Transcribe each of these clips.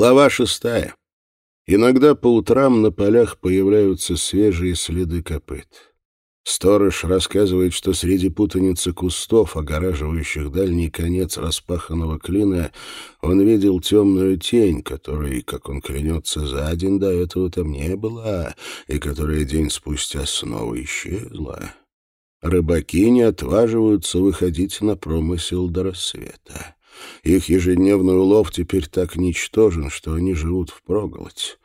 Глава шестая. Иногда по утрам на полях появляются свежие следы копыт. Сторож рассказывает, что среди путаницы кустов, огораживающих дальний конец распаханного клина, он видел темную тень, которой, как он клянется, за день до этого там не было, и которая день спустя снова исчезла. Рыбаки не отваживаются выходить на промысел до рассвета. Их ежедневный улов теперь так ничтожен, что они живут впроголодь.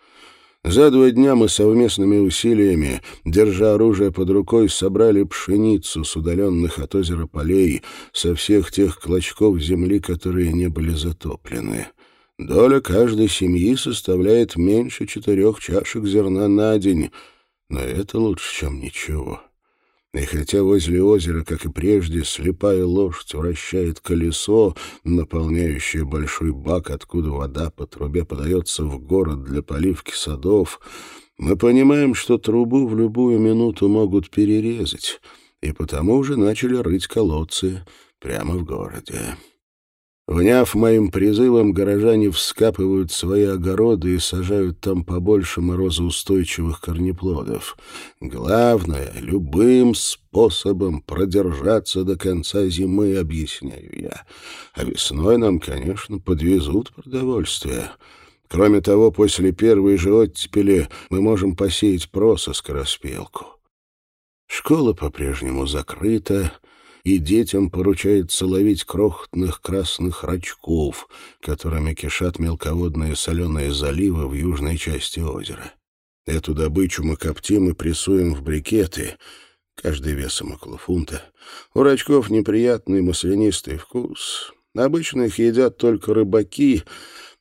За два дня мы совместными усилиями, держа оружие под рукой, собрали пшеницу с удаленных от озера полей, со всех тех клочков земли, которые не были затоплены. Доля каждой семьи составляет меньше четырех чашек зерна на день, но это лучше, чем ничего. И хотя возле озера, как и прежде, слепая лошадь вращает колесо, наполняющее большой бак, откуда вода по трубе подается в город для поливки садов, мы понимаем, что трубу в любую минуту могут перерезать, и потому уже начали рыть колодцы прямо в городе. Вняв моим призывом, горожане вскапывают свои огороды и сажают там побольше морозоустойчивых корнеплодов. Главное — любым способом продержаться до конца зимы, объясняю я. А весной нам, конечно, подвезут продовольствие. Кроме того, после первой же оттепели мы можем посеять проса скороспелку. Школа по-прежнему закрыта, и детям поручается ловить крохотных красных рачков, которыми кишат мелководные соленые заливы в южной части озера. Эту добычу мы коптим и прессуем в брикеты, каждый весом около фунта. У рачков неприятный маслянистый вкус. Обычно их едят только рыбаки,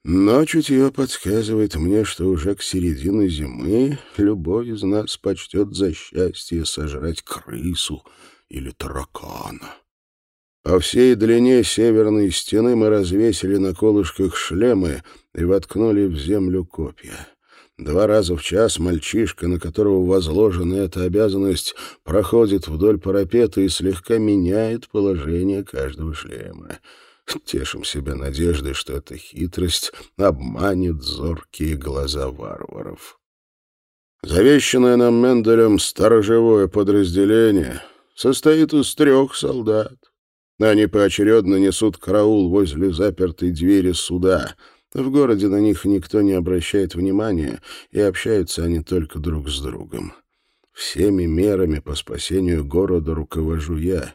но чутье подсказывает мне, что уже к середине зимы любой из нас почтет за счастье сожрать крысу — или таракана. По всей длине северной стены мы развесили на колышках шлемы и воткнули в землю копья. Два раза в час мальчишка, на которого возложена эта обязанность, проходит вдоль парапета и слегка меняет положение каждого шлема. Тешим себя надеждой, что эта хитрость обманет зоркие глаза варваров. Завещанное нам Менделем сторожевое подразделение — состоит из трех солдат. Они поочередно несут караул возле запертой двери суда. В городе на них никто не обращает внимания, и общаются они только друг с другом. Всеми мерами по спасению города руковожу я.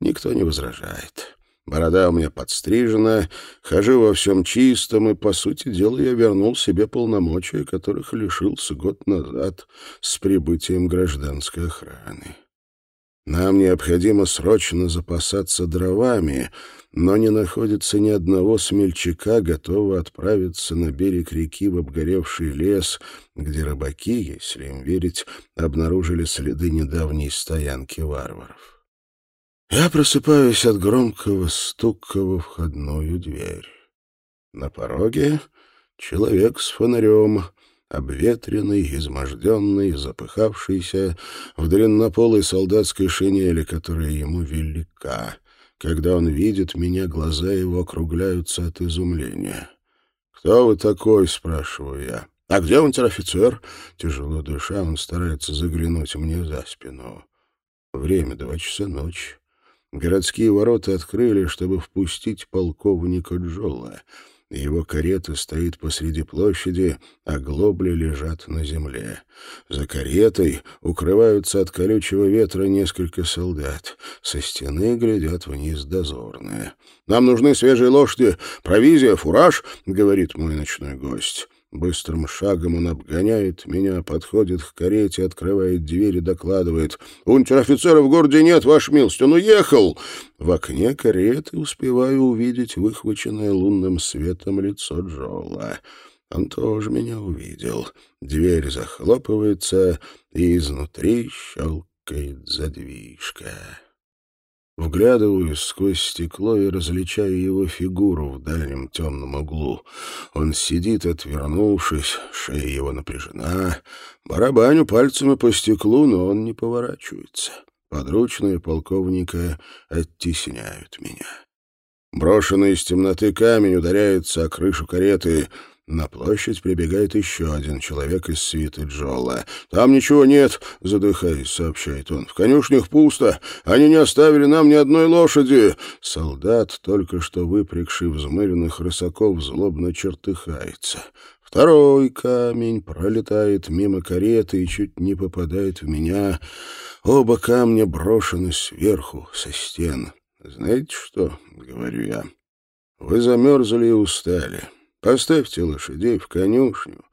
Никто не возражает. Борода у меня подстрижена, хожу во всем чистом, и, по сути дела, я вернул себе полномочия, которых лишился год назад с прибытием гражданской охраны. Нам необходимо срочно запасаться дровами, но не находится ни одного смельчака, готового отправиться на берег реки в обгоревший лес, где рыбаки, если им верить, обнаружили следы недавней стоянки варваров. Я просыпаюсь от громкого стука во входную дверь. На пороге человек с фонарем — обветренный, изможденный, запыхавшийся, в длиннополой солдатской шинели, которая ему велика. Когда он видит меня, глаза его округляются от изумления. «Кто вы такой?» — спрашиваю я. «А где унтер-офицер?» Тяжело дыша, он старается заглянуть мне за спину. Время два часа ночи. Городские ворота открыли, чтобы впустить полковника Джола — его карета стоит посреди площади, а глобли лежат на земле. За каретой укрываются от колючего ветра несколько солдат. Со стены глядят вниз дозорные. «Нам нужны свежие лошади, провизия, фураж», — говорит мой ночной гость. Быстрым шагом он обгоняет меня, подходит к карете, открывает дверь и докладывает. «Унтер-офицера в городе нет, ваш милость, он уехал!» В окне кареты успеваю увидеть выхваченное лунным светом лицо Джола. Он тоже меня увидел. Дверь захлопывается, и изнутри щелкает задвижка. Вглядываюсь сквозь стекло и различаю его фигуру в дальнем темном углу. Он сидит, отвернувшись, шея его напряжена. Барабаню пальцами по стеклу, но он не поворачивается. Подручные полковника оттесняют меня. Брошенный из темноты камень ударяется о крышу кареты. На площадь прибегает еще один человек из свиты Джола. «Там ничего нет», — задыхаясь, сообщает он. «В конюшнях пусто. Они не оставили нам ни одной лошади». Солдат, только что выпрягший взмыренных рысаков, злобно чертыхается. Второй камень пролетает мимо кареты и чуть не попадает в меня. Оба камня брошены сверху, со стен. «Знаете что?» — говорю я. «Вы замерзли и устали. Поставьте лошадей в конюшню,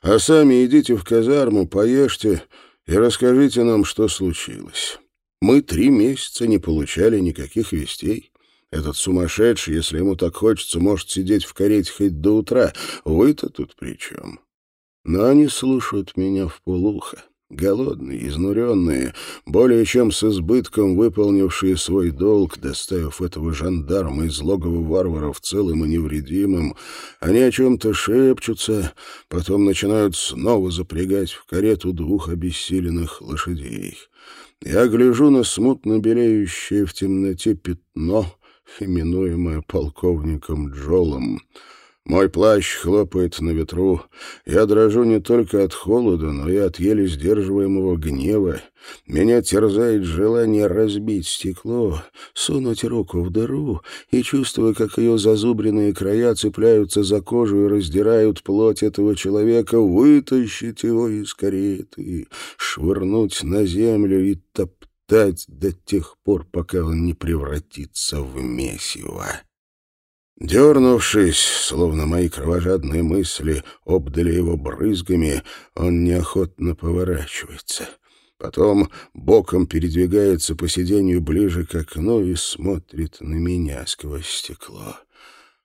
а сами идите в казарму, поешьте и расскажите нам, что случилось. Мы три месяца не получали никаких вестей». Этот сумасшедший, если ему так хочется, может сидеть в карете хоть до утра. Вы-то тут при чем? Но они слушают меня в полухо. Голодные, изнуренные, более чем с избытком выполнившие свой долг, доставив этого жандарма из логова варваров целым и невредимым, они о чем-то шепчутся, потом начинают снова запрягать в карету двух обессиленных лошадей. Я гляжу на смутно белеющее в темноте пятно — именуемое полковником Джолом. Мой плащ хлопает на ветру. Я дрожу не только от холода, но и от еле сдерживаемого гнева. Меня терзает желание разбить стекло, сунуть руку в дыру и, чувствуя, как ее зазубренные края цепляются за кожу и раздирают плоть этого человека, вытащить его из кареты, швырнуть на землю и топтать до тех пор, пока он не превратится в месиво. Дернувшись, словно мои кровожадные мысли обдали его брызгами, он неохотно поворачивается. Потом боком передвигается по сиденью ближе к окну и смотрит на меня сквозь стекло.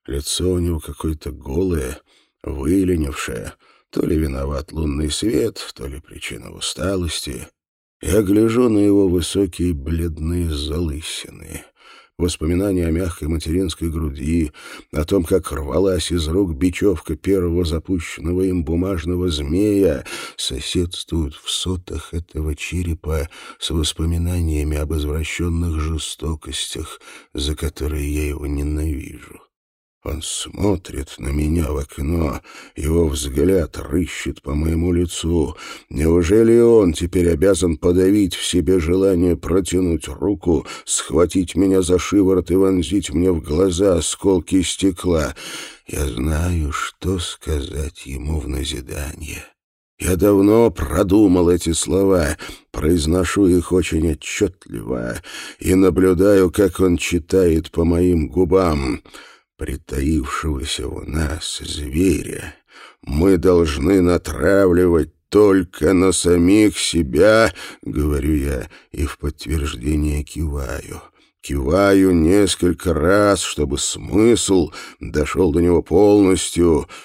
Лицо у него какое-то голое, выленившее. То ли виноват лунный свет, то ли причина усталости. Я гляжу на его высокие бледные залысины. Воспоминания о мягкой материнской груди, о том, как рвалась из рук бечевка первого запущенного им бумажного змея, соседствуют в сотах этого черепа с воспоминаниями об извращенных жестокостях, за которые я его ненавижу. Он смотрит на меня в окно, его взгляд рыщет по моему лицу. Неужели он теперь обязан подавить в себе желание протянуть руку, схватить меня за шиворот и вонзить мне в глаза осколки стекла? Я знаю, что сказать ему в назидание. Я давно продумал эти слова, произношу их очень отчетливо и наблюдаю, как он читает по моим губам — притаившегося у нас зверя мы должны натравливать только на самих себя, — говорю я, и в подтверждение киваю. Киваю несколько раз, чтобы смысл дошел до него полностью —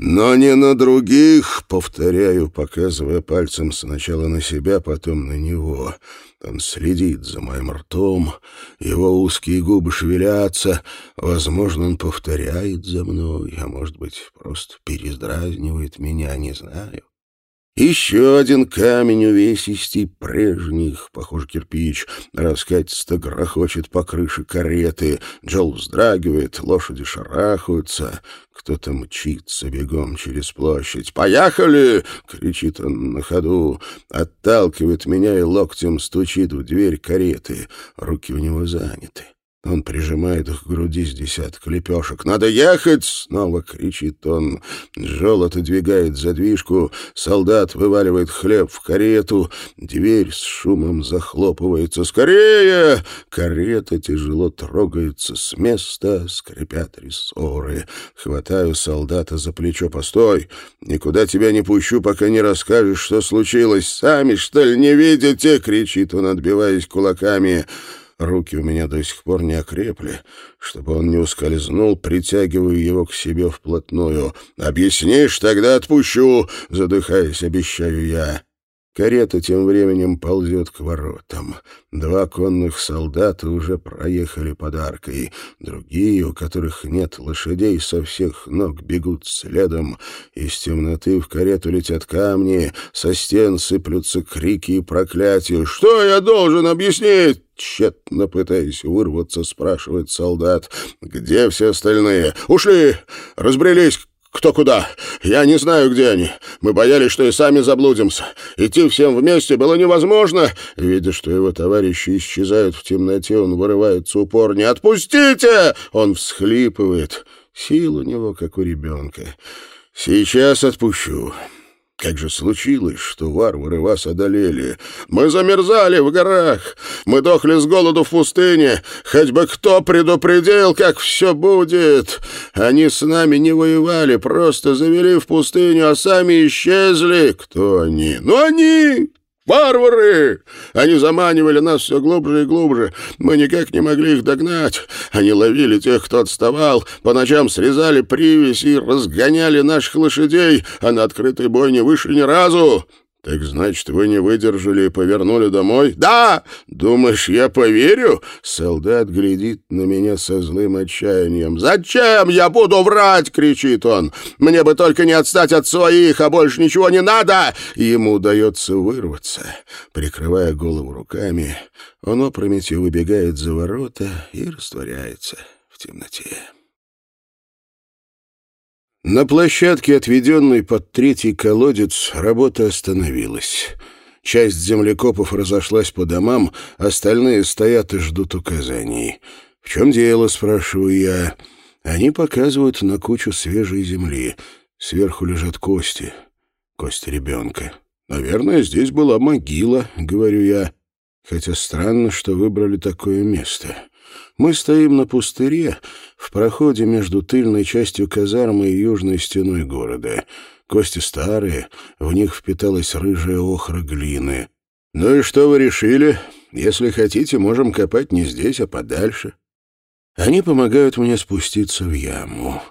но не на других, повторяю, показывая пальцем сначала на себя, потом на него. Он следит за моим ртом, его узкие губы шевелятся. Возможно, он повторяет за мной, а может быть, просто перездразнивает меня, не знаю. Еще один камень увесистей прежних, похоже, кирпич. Раскатисто грохочет по крыше кареты. Джол вздрагивает, лошади шарахаются. Кто-то мчится бегом через площадь. «Поехали!» — кричит он на ходу. Отталкивает меня и локтем стучит в дверь кареты. Руки у него заняты. Он прижимает их к груди с десяток лепешек. «Надо ехать!» — снова кричит он. Джол отодвигает задвижку. Солдат вываливает хлеб в карету. Дверь с шумом захлопывается. «Скорее!» Карета тяжело трогается с места, скрипят рессоры. Хватаю солдата за плечо. «Постой! Никуда тебя не пущу, пока не расскажешь, что случилось. Сами, что ли, не видите?» — кричит он, отбиваясь кулаками. Руки у меня до сих пор не окрепли. Чтобы он не ускользнул, притягиваю его к себе вплотную. «Объяснишь, тогда отпущу!» — задыхаясь, обещаю я. Карета тем временем ползет к воротам. Два конных солдата уже проехали подаркой. Другие, у которых нет лошадей, со всех ног бегут следом. Из темноты в карету летят камни, со стен сыплются крики и проклятия. «Что я должен объяснить?» Тщетно пытаясь вырваться, спрашивает солдат. «Где все остальные? Ушли! Разбрелись! «Кто куда? Я не знаю, где они. Мы боялись, что и сами заблудимся. Идти всем вместе было невозможно». Видя, что его товарищи исчезают в темноте, он вырывается упор. «Не отпустите!» Он всхлипывает. Сил у него, как у ребенка. «Сейчас отпущу». Как же случилось, что варвары вас одолели? Мы замерзали в горах, мы дохли с голоду в пустыне. Хоть бы кто предупредил, как все будет. Они с нами не воевали, просто завели в пустыню, а сами исчезли. Кто они? Ну, они! «Варвары! Они заманивали нас все глубже и глубже. Мы никак не могли их догнать. Они ловили тех, кто отставал, по ночам срезали привязь и разгоняли наших лошадей, а на открытый бой не вышли ни разу. «Так значит, вы не выдержали и повернули домой?» «Да! Думаешь, я поверю?» Солдат глядит на меня со злым отчаянием. «Зачем я буду врать?» — кричит он. «Мне бы только не отстать от своих, а больше ничего не надо!» Ему удается вырваться. Прикрывая голову руками, он опрометью выбегает за ворота и растворяется в темноте. На площадке, отведенной под третий колодец, работа остановилась. Часть землекопов разошлась по домам, остальные стоят и ждут указаний. «В чем дело?» — спрашиваю я. Они показывают на кучу свежей земли. Сверху лежат кости. Кости ребенка. «Наверное, здесь была могила», — говорю я. Хотя странно, что выбрали такое место. Мы стоим на пустыре, в проходе между тыльной частью казармы и южной стеной города. Кости старые, в них впиталась рыжая охра глины. «Ну и что вы решили? Если хотите, можем копать не здесь, а подальше». Они помогают мне спуститься в яму.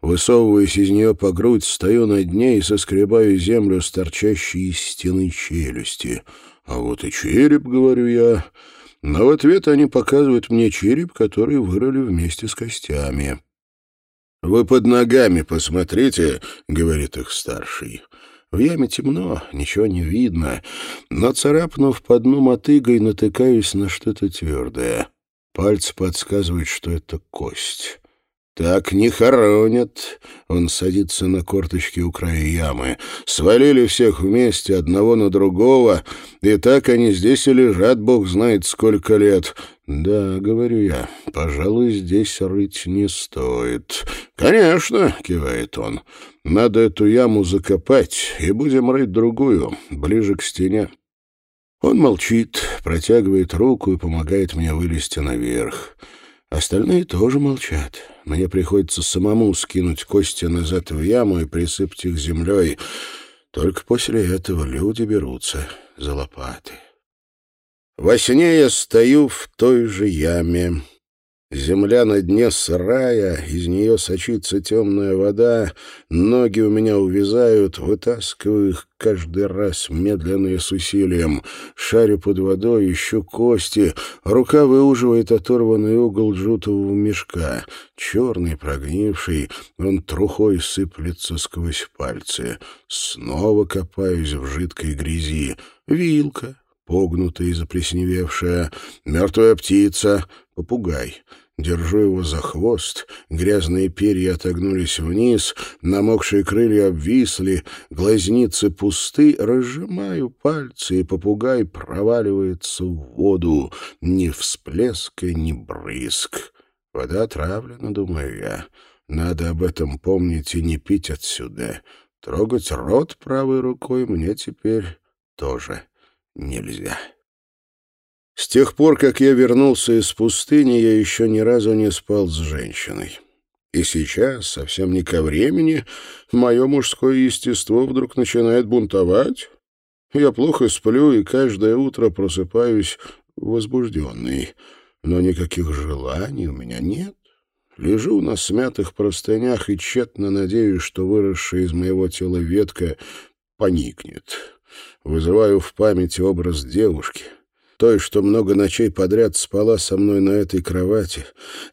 Высовываясь из нее по грудь, стою над ней и соскребаю землю с торчащей из стены челюсти. «А вот и череп», — говорю я, — но в ответ они показывают мне череп, который вырыли вместе с костями. «Вы под ногами посмотрите», — говорит их старший. В яме темно, ничего не видно, но, царапнув по дну мотыгой, натыкаюсь на что-то твердое. Пальцы подсказывают, что это кость. «Так не хоронят!» Он садится на корточки у края ямы. «Свалили всех вместе, одного на другого, и так они здесь и лежат, бог знает сколько лет. «Да, — говорю я, — пожалуй, здесь рыть не стоит». «Конечно!» — кивает он. «Надо эту яму закопать, и будем рыть другую, ближе к стене». Он молчит, протягивает руку и помогает мне вылезти наверх. Остальные тоже молчат. Мне приходится самому скинуть кости назад в яму и присыпать их землей. Только после этого люди берутся за лопаты. Во сне я стою в той же яме. Земля на дне сырая, из нее сочится темная вода, ноги у меня увязают, вытаскиваю их каждый раз медленно и с усилием. Шарю под водой, ищу кости, рука выуживает оторванный угол жутового мешка. Черный, прогнивший, он трухой сыплется сквозь пальцы. Снова копаюсь в жидкой грязи. Вилка, погнутая и заплесневевшая, мертвая птица, попугай. Держу его за хвост, грязные перья отогнулись вниз, намокшие крылья обвисли, глазницы пусты, разжимаю пальцы, и попугай проваливается в воду. Ни всплеска, ни брызг. Вода отравлена, думаю я. Надо об этом помнить и не пить отсюда. Трогать рот правой рукой мне теперь тоже нельзя. С тех пор, как я вернулся из пустыни, я еще ни разу не спал с женщиной. И сейчас, совсем не ко времени, мое мужское естество вдруг начинает бунтовать. Я плохо сплю и каждое утро просыпаюсь возбужденный. Но никаких желаний у меня нет. Лежу на смятых простынях и тщетно надеюсь, что выросшая из моего тела ветка поникнет. Вызываю в памяти образ девушки — той, что много ночей подряд спала со мной на этой кровати.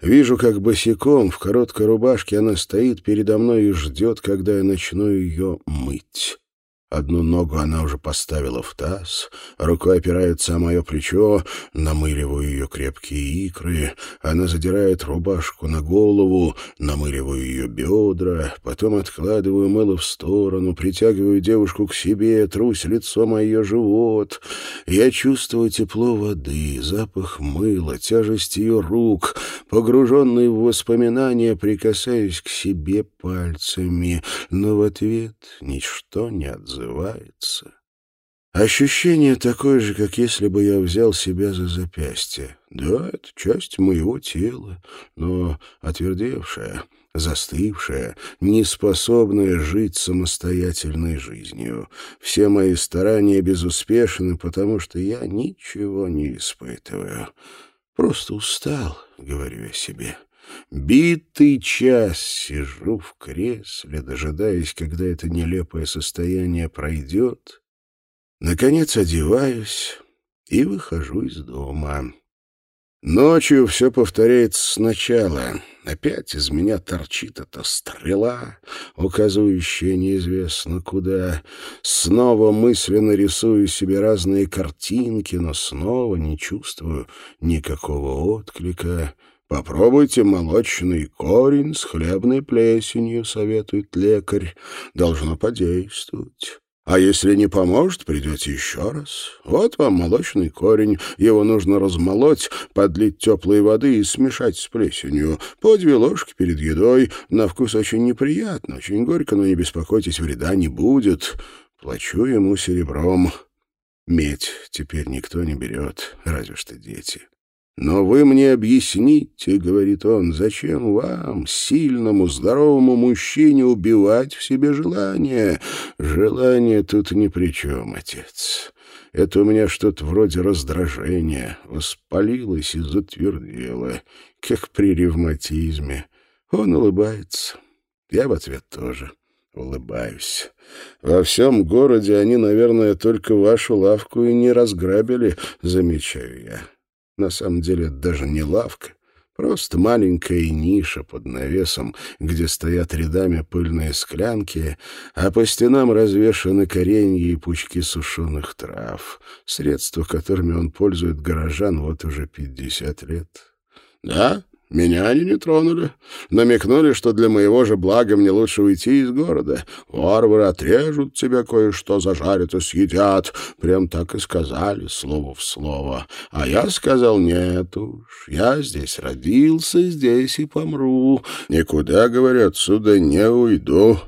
Вижу, как босиком в короткой рубашке она стоит передо мной и ждет, когда я начну ее мыть. Одну ногу она уже поставила в таз, рукой опирается о мое плечо, намыливаю ее крепкие икры, она задирает рубашку на голову, намыливаю ее бедра, потом откладываю мыло в сторону, притягиваю девушку к себе, трусь лицом о ее живот. Я чувствую тепло воды, запах мыла, тяжесть ее рук, погруженный в воспоминания, прикасаюсь к себе пальцами, но в ответ ничто не отзывается отзывается. Ощущение такое же, как если бы я взял себя за запястье. Да, это часть моего тела, но отвердевшая, застывшая, неспособная жить самостоятельной жизнью. Все мои старания безуспешны, потому что я ничего не испытываю. Просто устал, говорю я себе. Битый час сижу в кресле, дожидаясь, когда это нелепое состояние пройдет. Наконец одеваюсь и выхожу из дома. Ночью все повторяется сначала. Опять из меня торчит эта стрела, указывающая неизвестно куда. Снова мысленно рисую себе разные картинки, но снова не чувствую никакого отклика. Попробуйте молочный корень с хлебной плесенью, советует лекарь. Должно подействовать. А если не поможет, придете еще раз. Вот вам молочный корень. Его нужно размолоть, подлить теплой воды и смешать с плесенью. По две ложки перед едой. На вкус очень неприятно, очень горько, но не беспокойтесь, вреда не будет. Плачу ему серебром. Медь теперь никто не берет, разве что дети. «Но вы мне объясните, — говорит он, — зачем вам, сильному, здоровому мужчине, убивать в себе желание? Желание тут ни при чем, отец. Это у меня что-то вроде раздражения, воспалилось и затвердело, как при ревматизме. Он улыбается. Я в ответ тоже улыбаюсь. Во всем городе они, наверное, только вашу лавку и не разграбили, замечаю я. На самом деле это даже не лавка, просто маленькая ниша под навесом, где стоят рядами пыльные склянки, а по стенам развешаны коренья и пучки сушеных трав, средства, которыми он пользует горожан вот уже пятьдесят лет. «Да, меня они не тронули. Намекнули, что для моего же блага мне лучше уйти из города. Варвары отрежут тебя кое-что, зажарят и съедят. Прям так и сказали, слово в слово. А я сказал, нет уж, я здесь родился, здесь и помру. Никуда, говорят, отсюда не уйду.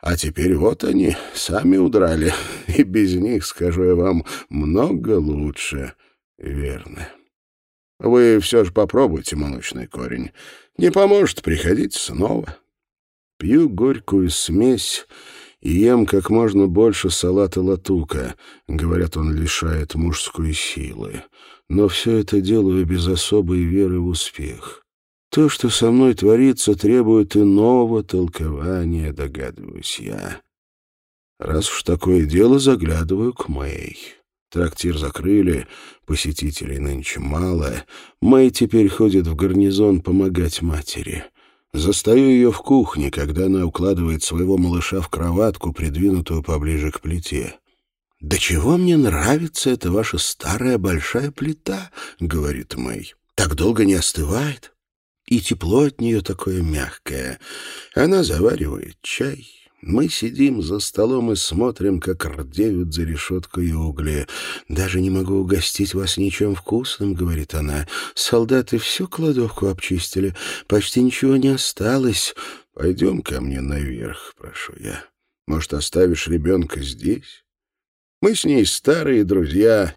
А теперь вот они, сами удрали. И без них, скажу я вам, много лучше. Верно. Вы все же попробуйте молочный корень. Не поможет, приходите снова. Пью горькую смесь и ем как можно больше салата латука. Говорят, он лишает мужской силы. Но все это делаю без особой веры в успех. То, что со мной творится, требует иного толкования, догадываюсь я. Раз уж такое дело, заглядываю к Мэй. Трактир закрыли, посетителей нынче мало. Мэй теперь ходит в гарнизон помогать матери. Застаю ее в кухне, когда она укладывает своего малыша в кроватку, придвинутую поближе к плите. «Да чего мне нравится эта ваша старая большая плита?» — говорит Мэй. «Так долго не остывает, и тепло от нее такое мягкое. Она заваривает чай, мы сидим за столом и смотрим, как рдеют за решеткой угли. «Даже не могу угостить вас ничем вкусным», — говорит она. «Солдаты всю кладовку обчистили, почти ничего не осталось. Пойдем ко мне наверх, прошу я. Может, оставишь ребенка здесь? Мы с ней старые друзья».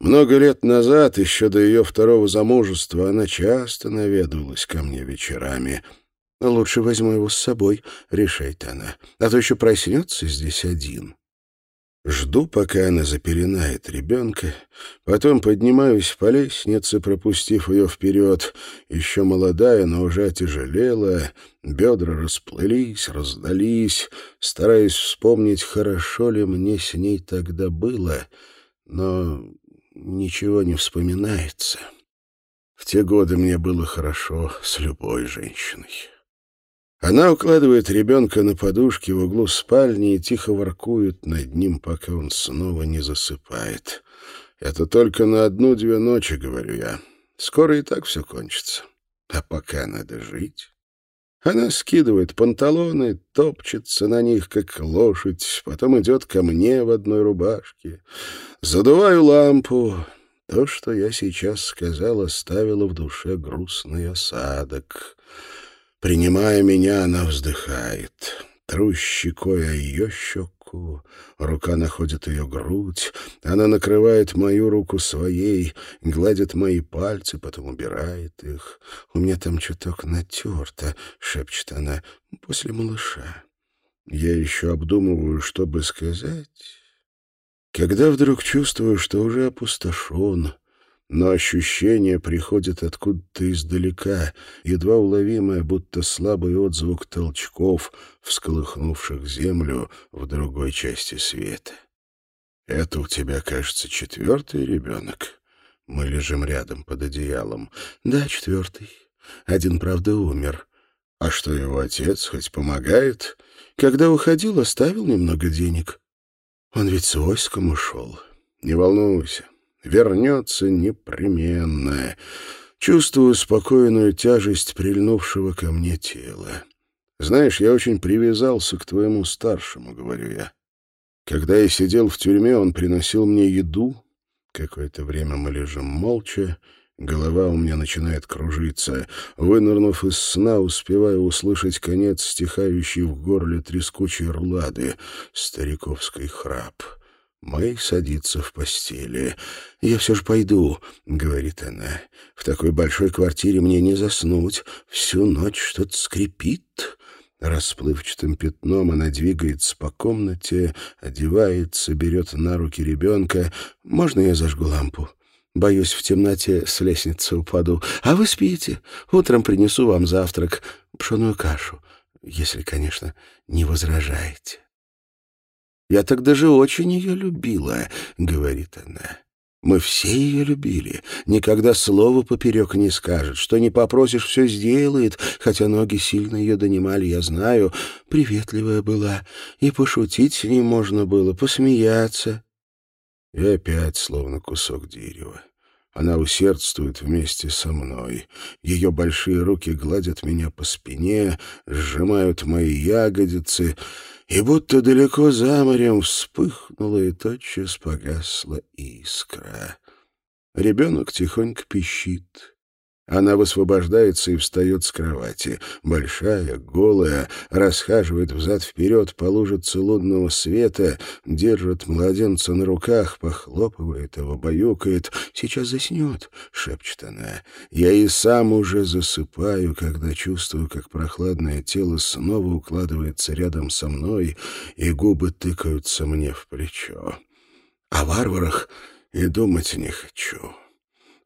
Много лет назад, еще до ее второго замужества, она часто наведывалась ко мне вечерами — «Лучше возьму его с собой», — решает она. «А то еще проснется здесь один». Жду, пока она запеленает ребенка, потом поднимаюсь по лестнице, пропустив ее вперед. Еще молодая, но уже отяжелела, бедра расплылись, раздались, стараясь вспомнить, хорошо ли мне с ней тогда было, но ничего не вспоминается. В те годы мне было хорошо с любой женщиной. Она укладывает ребенка на подушке в углу спальни и тихо воркует над ним, пока он снова не засыпает. «Это только на одну-две ночи», — говорю я. «Скоро и так все кончится. А пока надо жить». Она скидывает панталоны, топчется на них, как лошадь, потом идет ко мне в одной рубашке. Задуваю лампу. То, что я сейчас сказал, оставило в душе грустный осадок. Принимая меня, она вздыхает. Тру щекой о ее щеку, рука находит ее грудь, она накрывает мою руку своей, гладит мои пальцы, потом убирает их. «У меня там чуток натерто», — шепчет она, — «после малыша». Я еще обдумываю, что бы сказать, когда вдруг чувствую, что уже опустошен, но ощущение приходит откуда-то издалека, едва уловимое, будто слабый отзвук толчков, всколыхнувших землю в другой части света. «Это у тебя, кажется, четвертый ребенок?» Мы лежим рядом под одеялом. «Да, четвертый. Один, правда, умер. А что его отец хоть помогает? Когда уходил, оставил немного денег. Он ведь с войском ушел. Не волнуйся, вернется непременно. Чувствую спокойную тяжесть прильнувшего ко мне тела. Знаешь, я очень привязался к твоему старшему, говорю я. Когда я сидел в тюрьме, он приносил мне еду. Какое-то время мы лежим молча. Голова у меня начинает кружиться. Вынырнув из сна, успеваю услышать конец стихающей в горле трескучей рулады, стариковский храп. Мэй садится в постели. «Я все же пойду», — говорит она. «В такой большой квартире мне не заснуть. Всю ночь что-то скрипит». Расплывчатым пятном она двигается по комнате, одевается, берет на руки ребенка. «Можно я зажгу лампу?» Боюсь, в темноте с лестницы упаду. А вы спите. Утром принесу вам завтрак, пшеную кашу, если, конечно, не возражаете. «Я так даже очень ее любила», — говорит она. «Мы все ее любили. Никогда слова поперек не скажет. Что не попросишь, все сделает, хотя ноги сильно ее донимали, я знаю. Приветливая была, и пошутить с ней можно было, посмеяться». И опять словно кусок дерева. Она усердствует вместе со мной. Ее большие руки гладят меня по спине, сжимают мои ягодицы, и будто далеко за морем вспыхнула и тотчас погасла искра. Ребенок тихонько пищит. Она высвобождается и встает с кровати. Большая, голая, расхаживает взад-вперед по лужице лунного света, держит младенца на руках, похлопывает его, баюкает. «Сейчас заснет», — шепчет она. «Я и сам уже засыпаю, когда чувствую, как прохладное тело снова укладывается рядом со мной, и губы тыкаются мне в плечо. О варварах и думать не хочу».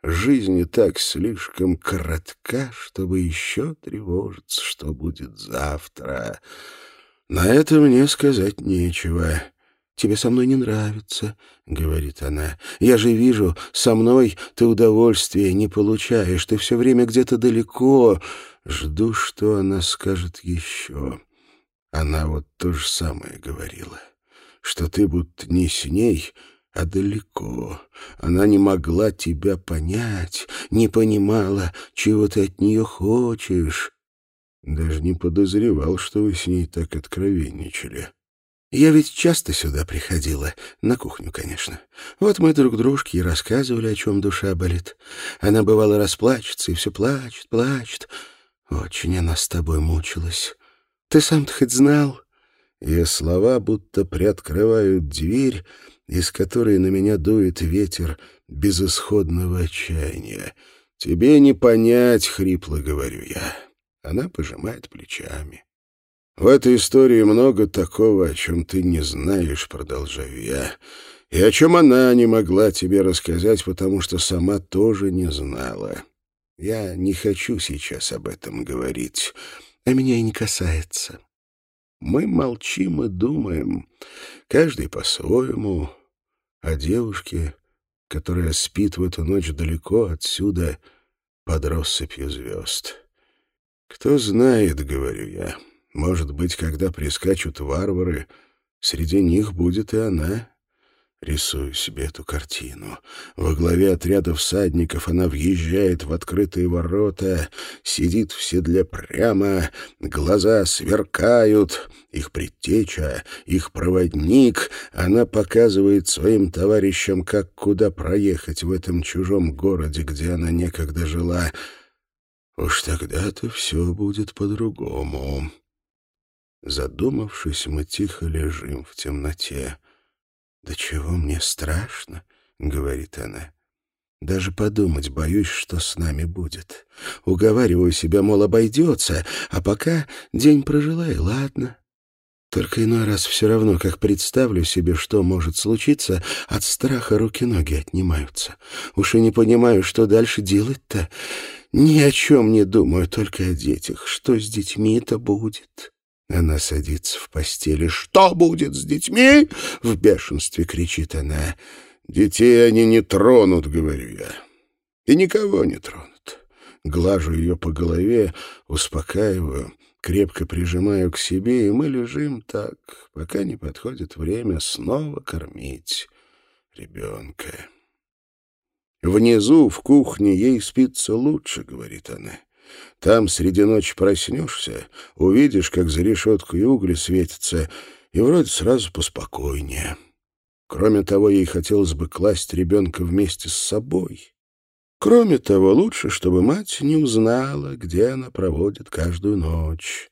Жизнь и так слишком коротка, чтобы еще тревожиться, что будет завтра. На это мне сказать нечего. «Тебе со мной не нравится», — говорит она. «Я же вижу, со мной ты удовольствия не получаешь, ты все время где-то далеко. Жду, что она скажет еще». Она вот то же самое говорила, что ты будто не с ней, а далеко. Она не могла тебя понять, не понимала, чего ты от нее хочешь. Даже не подозревал, что вы с ней так откровенничали. Я ведь часто сюда приходила, на кухню, конечно. Вот мы друг дружке и рассказывали, о чем душа болит. Она, бывало, расплачется и все плачет, плачет. Очень она с тобой мучилась. Ты сам-то хоть знал? Ее слова будто приоткрывают дверь, из которой на меня дует ветер безысходного отчаяния. «Тебе не понять», — хрипло говорю я. Она пожимает плечами. «В этой истории много такого, о чем ты не знаешь», — продолжаю я, «и о чем она не могла тебе рассказать, потому что сама тоже не знала. Я не хочу сейчас об этом говорить, а меня и не касается. Мы молчим и думаем, каждый по-своему, о девушке, которая спит в эту ночь далеко отсюда под россыпью звезд. Кто знает, говорю я, может быть, когда прискачут варвары, среди них будет и она. Рисую себе эту картину. Во главе отряда всадников она въезжает в открытые ворота, сидит в седле прямо, глаза сверкают, их предтеча, их проводник. Она показывает своим товарищам, как куда проехать в этом чужом городе, где она некогда жила. Уж тогда-то все будет по-другому. Задумавшись, мы тихо лежим в темноте. «Да чего мне страшно?» — говорит она. «Даже подумать боюсь, что с нами будет. Уговариваю себя, мол, обойдется, а пока день прожила, и ладно». Только иной раз все равно, как представлю себе, что может случиться, от страха руки-ноги отнимаются. Уж и не понимаю, что дальше делать-то. Ни о чем не думаю, только о детях. Что с детьми-то будет? Она садится в постели. «Что будет с детьми?» — в бешенстве кричит она. «Детей они не тронут», — говорю я. «И никого не тронут». Глажу ее по голове, успокаиваю, крепко прижимаю к себе, и мы лежим так, пока не подходит время снова кормить ребенка. «Внизу, в кухне, ей спится лучше», — говорит она. Там среди ночи проснешься, увидишь, как за решеткой угли светятся, и вроде сразу поспокойнее. Кроме того, ей хотелось бы класть ребенка вместе с собой. Кроме того, лучше, чтобы мать не узнала, где она проводит каждую ночь.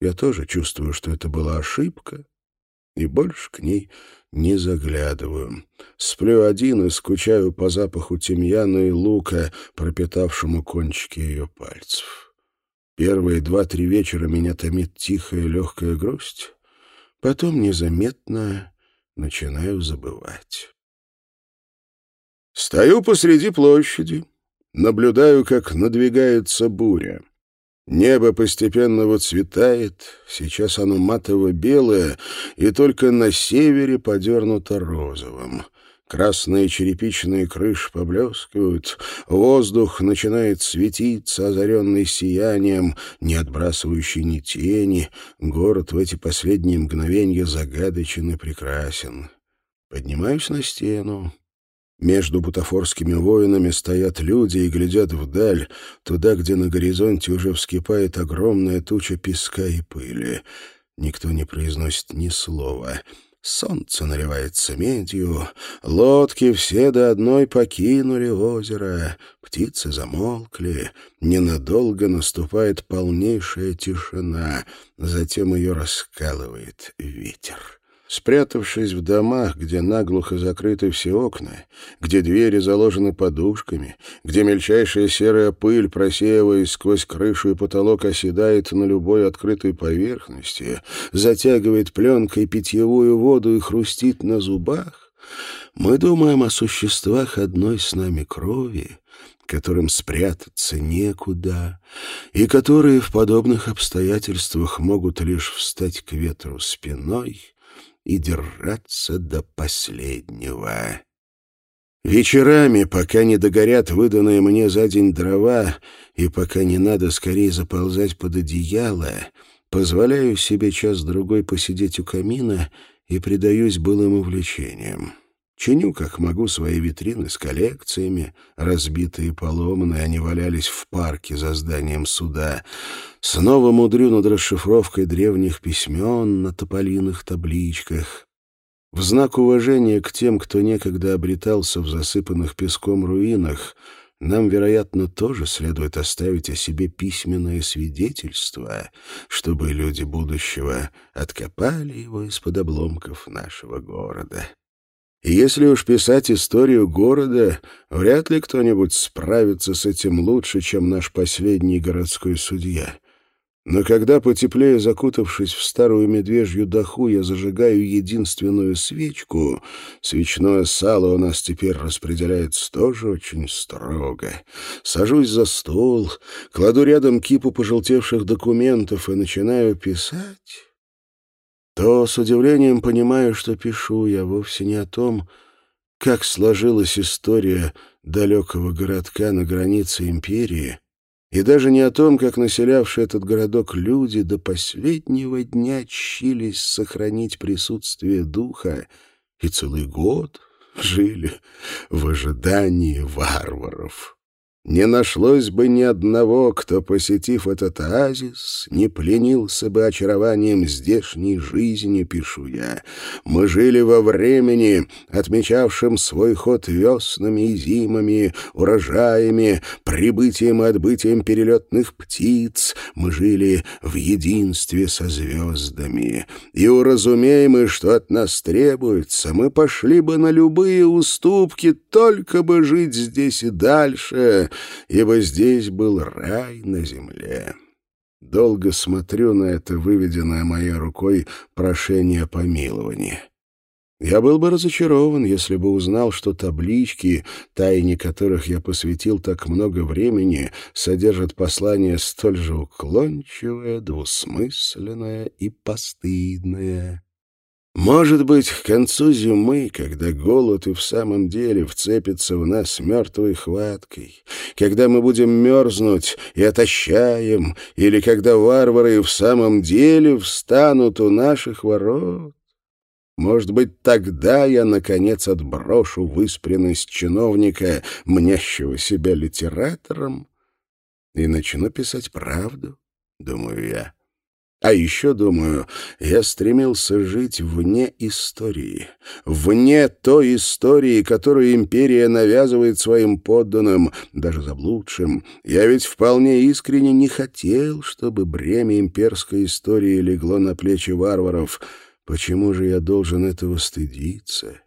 Я тоже чувствую, что это была ошибка, и больше к ней не заглядываю. Сплю один и скучаю по запаху тимьяна и лука, пропитавшему кончики ее пальцев. Первые два-три вечера меня томит тихая легкая грусть, потом незаметно начинаю забывать. Стою посреди площади, наблюдаю, как надвигается буря. Небо постепенно выцветает, сейчас оно матово-белое, и только на севере подернуто розовым. Красные черепичные крыши поблескивают, воздух начинает светиться, озаренный сиянием, не отбрасывающий ни тени. Город в эти последние мгновения загадочен и прекрасен. Поднимаюсь на стену. Между бутафорскими воинами стоят люди и глядят вдаль, туда, где на горизонте уже вскипает огромная туча песка и пыли. Никто не произносит ни слова. Солнце наливается медью, лодки все до одной покинули озеро, птицы замолкли, ненадолго наступает полнейшая тишина, затем ее раскалывает ветер. Спрятавшись в домах, где наглухо закрыты все окна, где двери заложены подушками, где мельчайшая серая пыль, просеиваясь сквозь крышу и потолок, оседает на любой открытой поверхности, затягивает пленкой питьевую воду и хрустит на зубах, мы думаем о существах одной с нами крови, которым спрятаться некуда, и которые в подобных обстоятельствах могут лишь встать к ветру спиной и держаться до последнего. Вечерами, пока не догорят выданные мне за день дрова, и пока не надо скорее заползать под одеяло, позволяю себе час-другой посидеть у камина и предаюсь былым увлечениям. Чиню, как могу, свои витрины с коллекциями. Разбитые и поломанные они валялись в парке за зданием суда. Снова мудрю над расшифровкой древних письмен на тополиных табличках. В знак уважения к тем, кто некогда обретался в засыпанных песком руинах, нам, вероятно, тоже следует оставить о себе письменное свидетельство, чтобы люди будущего откопали его из-под обломков нашего города. И если уж писать историю города, вряд ли кто-нибудь справится с этим лучше, чем наш последний городской судья. Но когда, потеплее закутавшись в старую медвежью доху, я зажигаю единственную свечку, свечное сало у нас теперь распределяется тоже очень строго. Сажусь за стол, кладу рядом кипу пожелтевших документов и начинаю писать то с удивлением понимаю, что пишу я вовсе не о том, как сложилась история далекого городка на границе империи, и даже не о том, как населявшие этот городок люди до последнего дня чились сохранить присутствие духа и целый год жили в ожидании варваров. Не нашлось бы ни одного, кто, посетив этот оазис, не пленился бы очарованием здешней жизни, пишу я. Мы жили во времени, отмечавшем свой ход веснами и зимами, урожаями, прибытием и отбытием перелетных птиц. Мы жили в единстве со звездами. И уразумеем, что от нас требуется, мы пошли бы на любые уступки, только бы жить здесь и дальше» ибо здесь был рай на земле. Долго смотрю на это выведенное моей рукой прошение помилования. Я был бы разочарован, если бы узнал, что таблички, тайне которых я посвятил так много времени, содержат послание столь же уклончивое, двусмысленное и постыдное. Может быть, к концу зимы, когда голод и в самом деле вцепится в нас мертвой хваткой, когда мы будем мерзнуть и отощаем, или когда варвары в самом деле встанут у наших ворот, может быть, тогда я, наконец, отброшу выспренность чиновника, мнящего себя литератором, и начну писать правду, думаю я. А еще, думаю, я стремился жить вне истории, вне той истории, которую империя навязывает своим подданным, даже заблудшим. Я ведь вполне искренне не хотел, чтобы бремя имперской истории легло на плечи варваров. Почему же я должен этого стыдиться?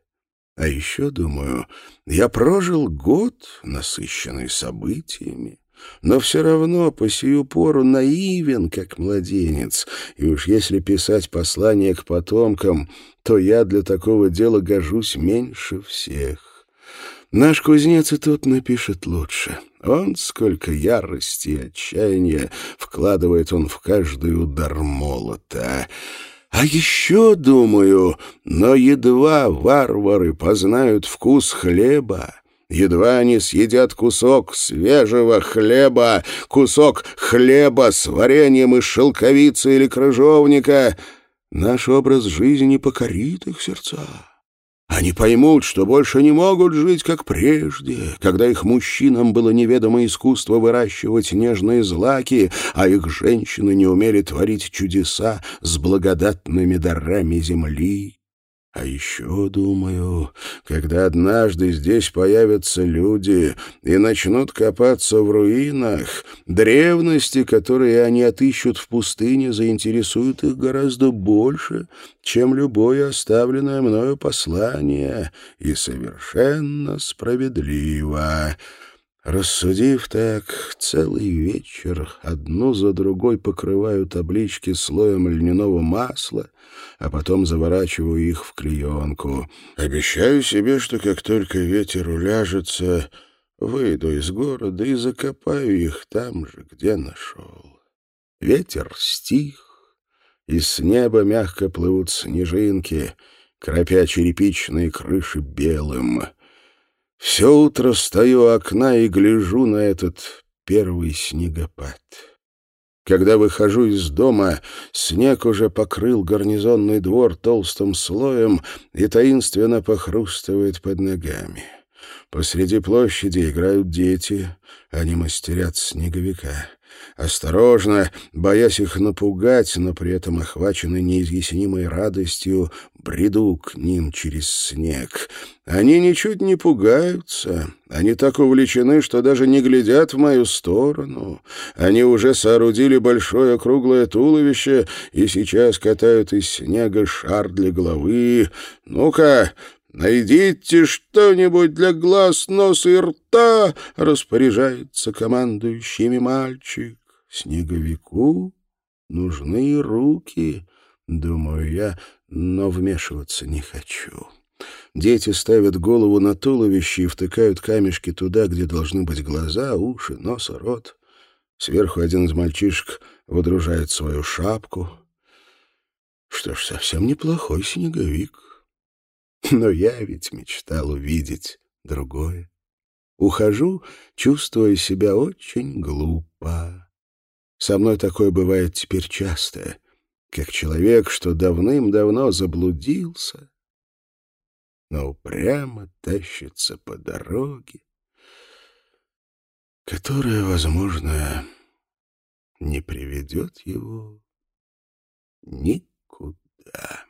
А еще, думаю, я прожил год, насыщенный событиями, но все равно по сию пору наивен, как младенец, и уж если писать послание к потомкам, то я для такого дела гожусь меньше всех. Наш кузнец и тот напишет лучше. Он сколько ярости и отчаяния вкладывает он в каждый удар молота. А еще, думаю, но едва варвары познают вкус хлеба, Едва они съедят кусок свежего хлеба, кусок хлеба с вареньем из шелковицы или крыжовника, наш образ жизни покорит их сердца. Они поймут, что больше не могут жить, как прежде, когда их мужчинам было неведомо искусство выращивать нежные злаки, а их женщины не умели творить чудеса с благодатными дарами земли. А еще, думаю, когда однажды здесь появятся люди и начнут копаться в руинах, древности, которые они отыщут в пустыне, заинтересуют их гораздо больше, чем любое оставленное мною послание, и совершенно справедливо». Рассудив так, целый вечер одну за другой покрываю таблички слоем льняного масла, а потом заворачиваю их в клеенку. Обещаю себе, что как только ветер уляжется, выйду из города и закопаю их там же, где нашел. Ветер стих, и с неба мягко плывут снежинки, кропя черепичные крыши белым — все утро стою у окна и гляжу на этот первый снегопад. Когда выхожу из дома, снег уже покрыл гарнизонный двор толстым слоем и таинственно похрустывает под ногами. Посреди площади играют дети, они мастерят снеговика. Осторожно, боясь их напугать, но при этом охваченный неизъяснимой радостью, бреду к ним через снег. Они ничуть не пугаются. Они так увлечены, что даже не глядят в мою сторону. Они уже соорудили большое круглое туловище и сейчас катают из снега шар для головы. «Ну-ка, «Найдите что-нибудь для глаз, носа и рта!» — распоряжается командующими мальчик. Снеговику нужны руки, думаю я, но вмешиваться не хочу. Дети ставят голову на туловище и втыкают камешки туда, где должны быть глаза, уши, нос, рот. Сверху один из мальчишек водружает свою шапку. Что ж, совсем неплохой снеговик. Но я ведь мечтал увидеть другое. Ухожу, чувствуя себя очень глупо. Со мной такое бывает теперь часто, как человек, что давным-давно заблудился, но упрямо тащится по дороге, которая, возможно, не приведет его никуда.